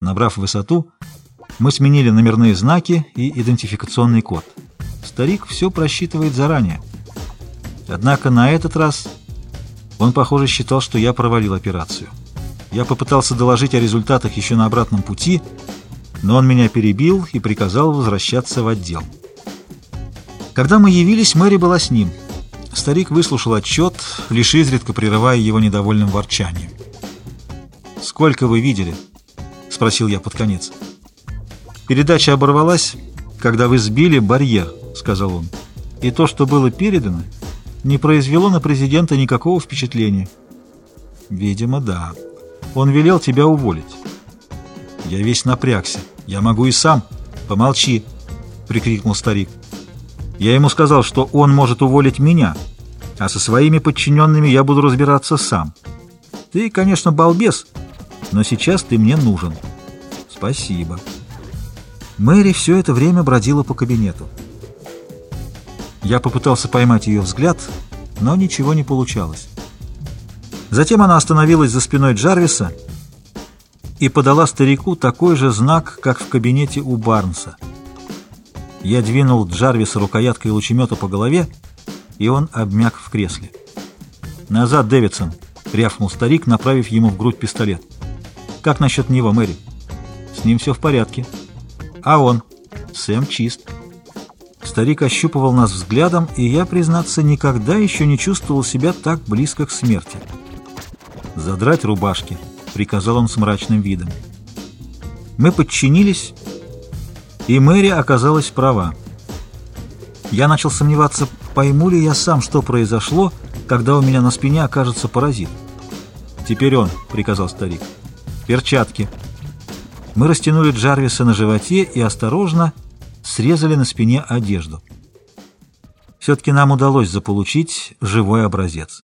Набрав высоту, мы сменили номерные знаки и идентификационный код. Старик все просчитывает заранее. Однако на этот раз он, похоже, считал, что я провалил операцию. Я попытался доложить о результатах еще на обратном пути, но он меня перебил и приказал возвращаться в отдел. Когда мы явились, Мэри была с ним. Старик выслушал отчет, лишь изредка прерывая его недовольным ворчанием. «Сколько вы видели?» — спросил я под конец. «Передача оборвалась, когда вы сбили барьер», — сказал он. «И то, что было передано, не произвело на президента никакого впечатления». «Видимо, да. Он велел тебя уволить». «Я весь напрягся. Я могу и сам». «Помолчи», — прикрикнул старик. «Я ему сказал, что он может уволить меня, а со своими подчиненными я буду разбираться сам. Ты, конечно, балбес, но сейчас ты мне нужен». «Спасибо». Мэри все это время бродила по кабинету. Я попытался поймать ее взгляд, но ничего не получалось. Затем она остановилась за спиной Джарвиса и подала старику такой же знак, как в кабинете у Барнса. Я двинул Джарвиса рукояткой лучемета по голове, и он обмяк в кресле. «Назад, Дэвидсон!» — рявкнул старик, направив ему в грудь пистолет. «Как насчет него, Мэри?» «С ним все в порядке». «А он?» «Сэм чист». Старик ощупывал нас взглядом, и я, признаться, никогда еще не чувствовал себя так близко к смерти. «Задрать рубашки», — приказал он с мрачным видом. Мы подчинились, и Мэри оказалась права. Я начал сомневаться, пойму ли я сам, что произошло, когда у меня на спине окажется паразит. «Теперь он», — приказал старик. «Перчатки». Мы растянули Джарвиса на животе и осторожно срезали на спине одежду. Все-таки нам удалось заполучить живой образец.